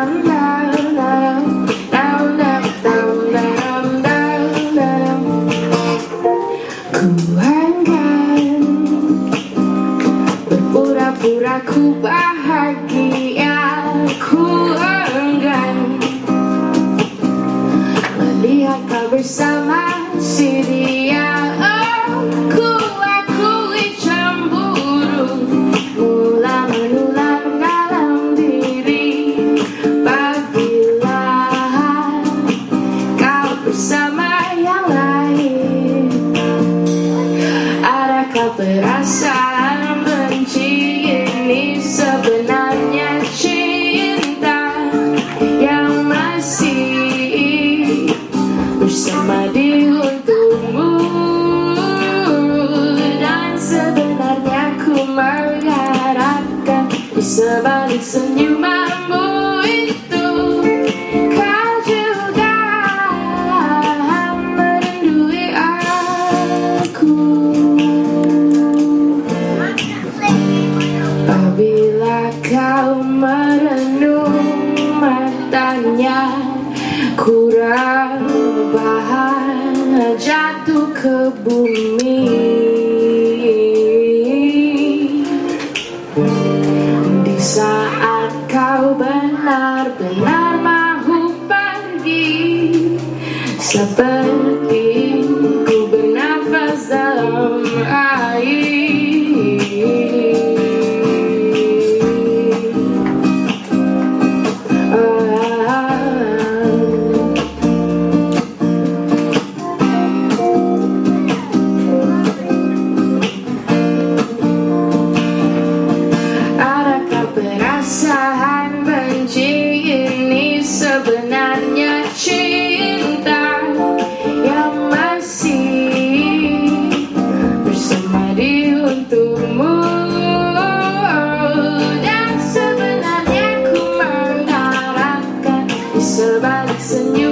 Ku anggap berpura-pura ku bahagia. madi untukmu. Dan sebenarnya ku mengharapkan di sebalik senyumanmu itu. Kau juga merindui aku. Apabila kau merenung matanya kurang jatuh ke bumi. Di saat kau benar-benar mau pergi Seperti It's a and you